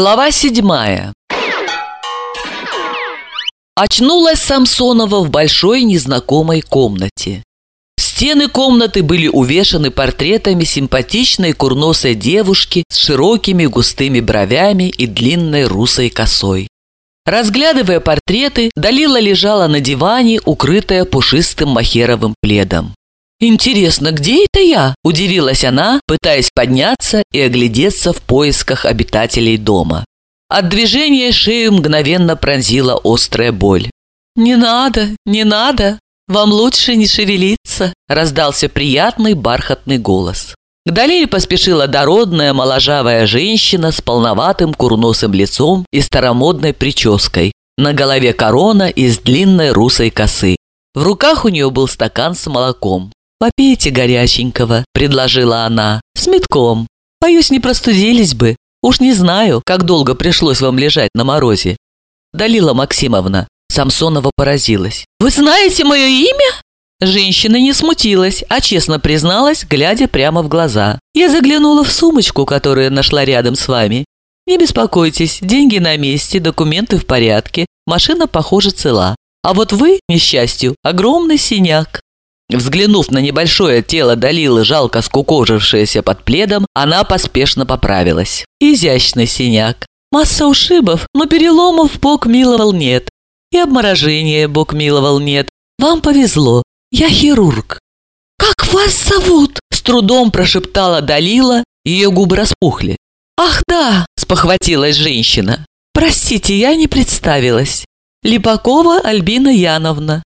Глава седьмая Очнулась Самсонова в большой незнакомой комнате. Стены комнаты были увешаны портретами симпатичной курносой девушки с широкими густыми бровями и длинной русой косой. Разглядывая портреты, Далила лежала на диване, укрытая пушистым махеровым пледом. «Интересно, где это я?» – удивилась она, пытаясь подняться и оглядеться в поисках обитателей дома. От движения шею мгновенно пронзила острая боль. «Не надо, не надо, вам лучше не шевелиться», – раздался приятный бархатный голос. К Далиле поспешила дородная моложавая женщина с полноватым курносым лицом и старомодной прической. На голове корона из длинной русой косы. В руках у нее был стакан с молоком. «Попейте горяченького», – предложила она, – «с метком. Боюсь, не простудились бы. Уж не знаю, как долго пришлось вам лежать на морозе». Далила Максимовна, Самсонова поразилась. «Вы знаете мое имя?» Женщина не смутилась, а честно призналась, глядя прямо в глаза. «Я заглянула в сумочку, которую нашла рядом с вами. Не беспокойтесь, деньги на месте, документы в порядке, машина, похоже, цела. А вот вы, несчастью, огромный синяк. Взглянув на небольшое тело Далилы, жалко скукожившееся под пледом, она поспешно поправилась. Изящный синяк. Масса ушибов, но переломов Бог миловал нет. И обморожения Бог миловал нет. Вам повезло. Я хирург. «Как вас зовут?» – с трудом прошептала Далила, ее губы распухли. «Ах да!» – спохватилась женщина. «Простите, я не представилась. Липакова Альбина Яновна.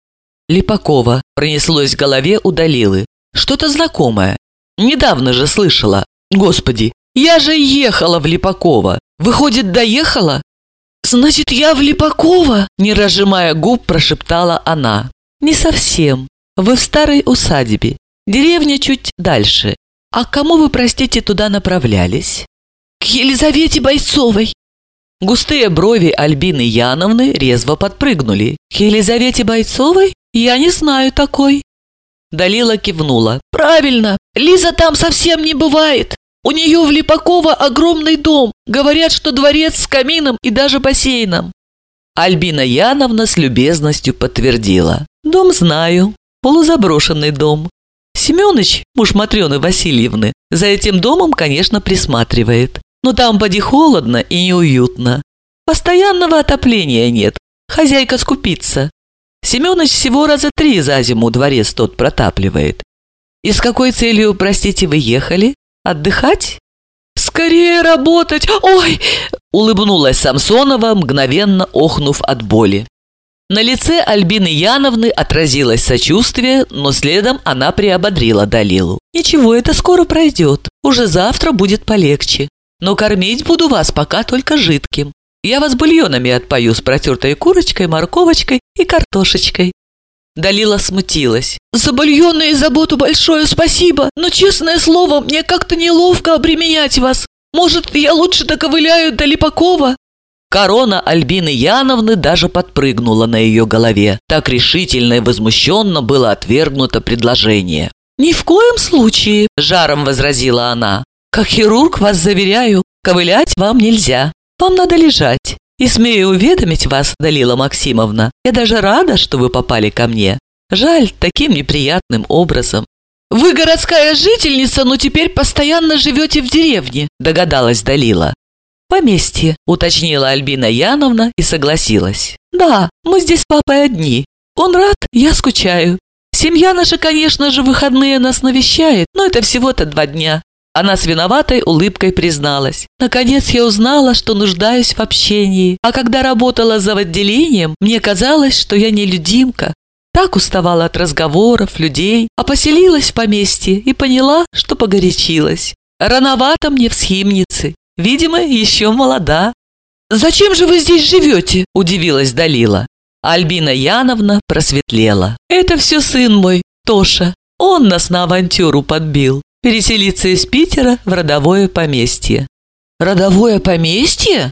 Липакова пронеслось в голове у Далилы. Что-то знакомое. Недавно же слышала. Господи, я же ехала в Липакова. Выходит, доехала? Значит, я в Липакова? Не разжимая губ, прошептала она. Не совсем. Вы в старой усадьбе. Деревня чуть дальше. А кому вы, простите, туда направлялись? К Елизавете Бойцовой. Густые брови Альбины Яновны резво подпрыгнули. К Елизавете Бойцовой? «Я не знаю такой». Далила кивнула. «Правильно, Лиза там совсем не бывает. У нее в Липаково огромный дом. Говорят, что дворец с камином и даже бассейном». Альбина Яновна с любезностью подтвердила. «Дом знаю. Полузаброшенный дом. Семёныч, муж Матрёны Васильевны, за этим домом, конечно, присматривает. Но там поди холодно и неуютно. Постоянного отопления нет. Хозяйка скупится. Семёныч всего раза три за зиму дворец тот протапливает. И с какой целью, простите, вы ехали? Отдыхать? Скорее работать! Ой! Улыбнулась Самсонова, мгновенно охнув от боли. На лице Альбины Яновны отразилось сочувствие, но следом она приободрила Далилу. «Ничего, это скоро пройдет. Уже завтра будет полегче. Но кормить буду вас пока только жидким. Я вас бульонами отпою с протертой курочкой, морковочкой и картошечкой». Далила смутилась. «За бульоны и заботу большое спасибо, но, честное слово, мне как-то неловко обременять вас. Может, я лучше доковыляю до Липакова?» Корона Альбины Яновны даже подпрыгнула на ее голове. Так решительно и возмущенно было отвергнуто предложение. «Ни в коем случае», – жаром возразила она. «Как хирург вас заверяю, ковылять вам нельзя. Вам надо лежать. И смею уведомить вас, Далила Максимовна, я даже рада, что вы попали ко мне. Жаль, таким неприятным образом. Вы городская жительница, но теперь постоянно живете в деревне, догадалась Далила. «Поместье», – уточнила Альбина Яновна и согласилась. «Да, мы здесь с папой одни. Он рад, я скучаю. Семья наша, конечно же, выходные нас навещает, но это всего-то два дня. Она с виноватой улыбкой призналась. Наконец я узнала, что нуждаюсь в общении. А когда работала за отделением, мне казалось, что я не людимка. Так уставала от разговоров, людей, а поселилась в поместье и поняла, что погорячилась. Рановато мне в схимнице. Видимо, еще молода. «Зачем же вы здесь живете?» – удивилась Далила. Альбина Яновна просветлела. «Это все сын мой, Тоша. Он нас на авантюру подбил переселиться из Питера в родовое поместье. Родовое поместье?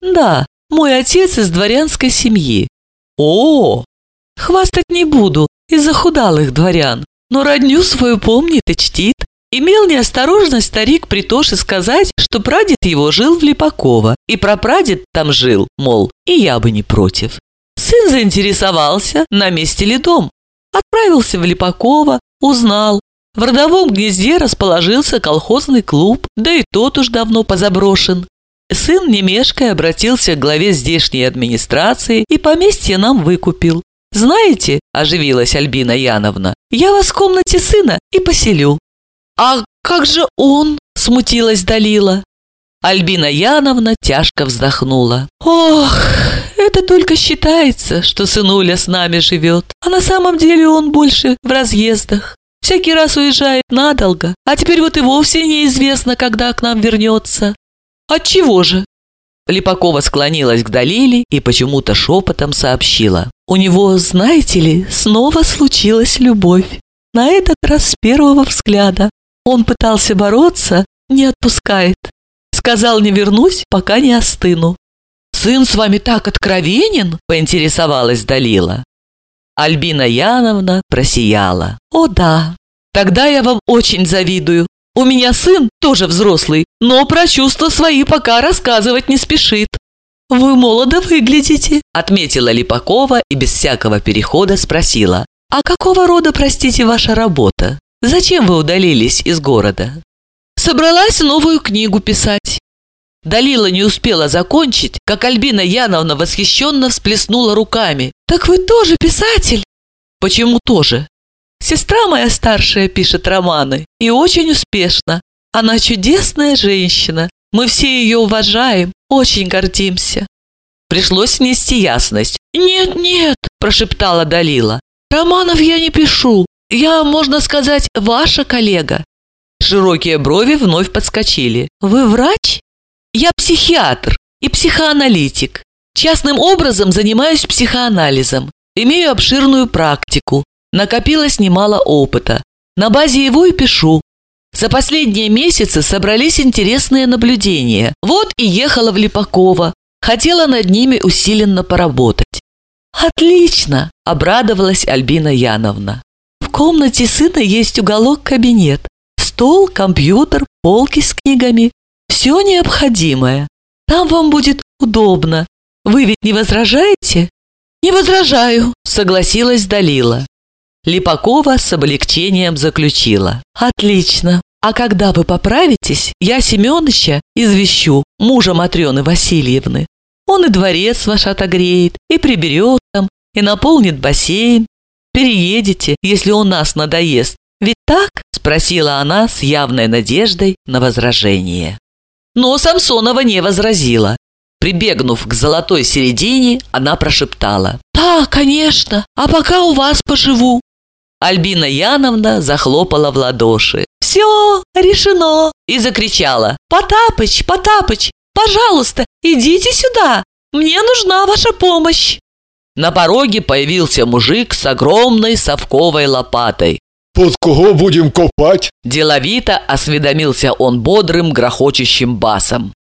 Да, мой отец из дворянской семьи. О, хвастать не буду из-за худалых дворян, но родню свою помнит и чтит. Имел неосторожность старик Притоши сказать, что прадед его жил в Липаково, и прапрадед там жил, мол, и я бы не против. Сын заинтересовался, на месте ли дом. Отправился в Липаково, узнал. В родовом гнезде расположился колхозный клуб, да и тот уж давно позаброшен. Сын, не мешкая, обратился к главе здешней администрации и поместье нам выкупил. «Знаете, – оживилась Альбина Яновна, – я вас в комнате сына и поселю». «А как же он?» – смутилась Далила. Альбина Яновна тяжко вздохнула. «Ох, это только считается, что сынуля с нами живет, а на самом деле он больше в разъездах. Всякий раз уезжает надолго, а теперь вот и вовсе неизвестно, когда к нам вернется. Отчего же?» Липакова склонилась к Далиле и почему-то шепотом сообщила. «У него, знаете ли, снова случилась любовь. На этот раз с первого взгляда. Он пытался бороться, не отпускает. Сказал, не вернусь, пока не остыну. «Сын с вами так откровенен?» – поинтересовалась Далила. Альбина Яновна просияла. «О да, тогда я вам очень завидую. У меня сын тоже взрослый, но про чувства свои пока рассказывать не спешит. «Вы молодо выглядите», – отметила Липакова и без всякого перехода спросила. «А какого рода, простите, ваша работа? Зачем вы удалились из города?» «Собралась новую книгу писать». Далила не успела закончить, как Альбина Яновна восхищенно всплеснула руками. «Так вы тоже писатель?» «Почему тоже?» Сестра моя старшая пишет романы, и очень успешно. Она чудесная женщина. Мы все ее уважаем, очень гордимся». Пришлось внести ясность. «Нет, нет», – прошептала Далила. «Романов я не пишу. Я, можно сказать, ваша коллега». Широкие брови вновь подскочили. «Вы врач?» «Я психиатр и психоаналитик. Частным образом занимаюсь психоанализом. Имею обширную практику. Накопилось немало опыта. На базе его и пишу. За последние месяцы собрались интересные наблюдения. Вот и ехала в Липакова. Хотела над ними усиленно поработать. «Отлично!» – обрадовалась Альбина Яновна. «В комнате сына есть уголок-кабинет. Стол, компьютер, полки с книгами. Все необходимое. Там вам будет удобно. Вы ведь не возражаете?» «Не возражаю», – согласилась Далила. Липакова с облегчением заключила. «Отлично. А когда вы поправитесь, я Семеновича извещу, мужа Матрены Васильевны. Он и дворец ваш отогреет, и приберет там, и наполнит бассейн. Переедете, если у нас надоест. Ведь так?» – спросила она с явной надеждой на возражение. Но Самсонова не возразила. Прибегнув к золотой середине, она прошептала. «Да, конечно, а пока у вас поживу. Альбина Яновна захлопала в ладоши. «Все, решено!» и закричала. «Потапыч, Потапыч, пожалуйста, идите сюда! Мне нужна ваша помощь!» На пороге появился мужик с огромной совковой лопатой. «Под кого будем копать?» Деловито осведомился он бодрым, грохочущим басом.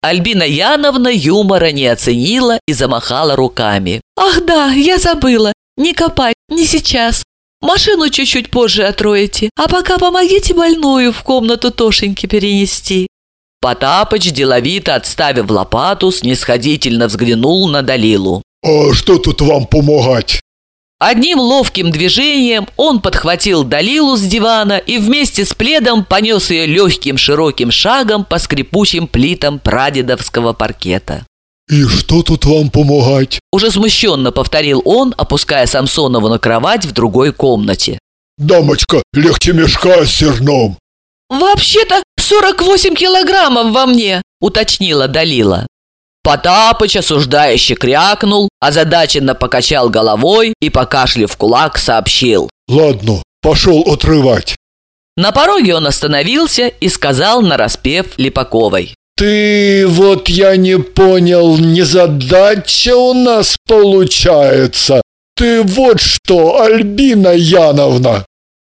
Альбина Яновна юмора не оценила и замахала руками. «Ах да, я забыла! Не копать, не сейчас! Машину чуть-чуть позже отроете, а пока помогите больную в комнату Тошеньки перенести». Потапыч, деловито отставив лопату, снисходительно взглянул на Далилу. «А что тут вам помогать?» Одним ловким движением он подхватил Далилу с дивана и вместе с пледом понес ее легким широким шагом по скрипучим плитам прадедовского паркета. «И что тут вам помогать?» Уже смущенно повторил он, опуская Самсонову на кровать в другой комнате. «Дамочка, легче мешка с зерном!» «Вообще-то 48 килограммов во мне!» – уточнила Далила. Потапыч осуждающе крякнул, озадаченно покачал головой и, покашлив кулак, сообщил. «Ладно, пошел отрывать». На пороге он остановился и сказал нараспев Липаковой. Ты вот я не понял, не задача у нас получается. Ты вот что, Альбина Яновна.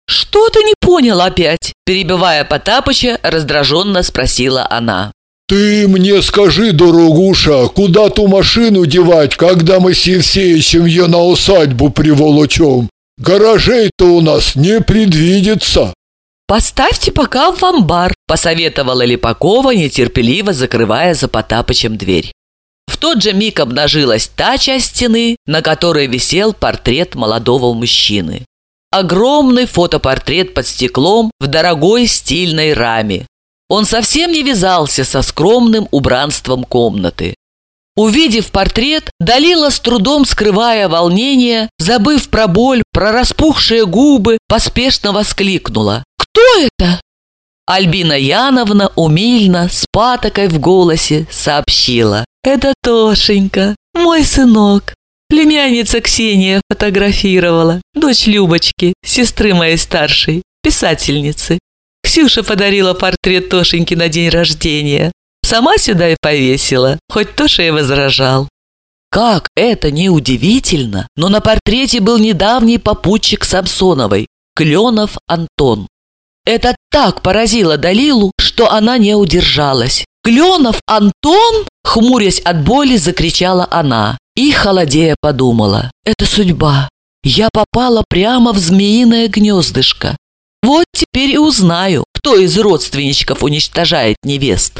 Что ты не понял опять? Перебивая Потапыча, раздраженно спросила она. Ты мне скажи, дорогуша, куда ту машину девать, когда мы с Евсеичем ее на усадьбу приволочем? Гаражей-то у нас не предвидится. «Поставьте пока в амбар», – посоветовала Липакова, нетерпеливо закрывая за Потапычем дверь. В тот же миг обнажилась та часть стены, на которой висел портрет молодого мужчины. Огромный фотопортрет под стеклом в дорогой стильной раме. Он совсем не вязался со скромным убранством комнаты. Увидев портрет, Далила с трудом скрывая волнение, забыв про боль, про распухшие губы, поспешно воскликнула. «Кто это?» Альбина Яновна умильно, с патокой в голосе, сообщила. «Это Тошенька, мой сынок. Племянница Ксения фотографировала, дочь Любочки, сестры моей старшей, писательницы. Ксюша подарила портрет Тошеньки на день рождения. Сама сюда и повесила, хоть Тоша и возражал. Как это не удивительно, но на портрете был недавний попутчик Самсоновой, Кленов Антон. Это так поразило Далилу, что она не удержалась. «Кленов Антон?» – хмурясь от боли, закричала она. И, холодея, подумала. «Это судьба. Я попала прямо в змеиное гнездышко. Вот теперь и узнаю, кто из родственничков уничтожает невест».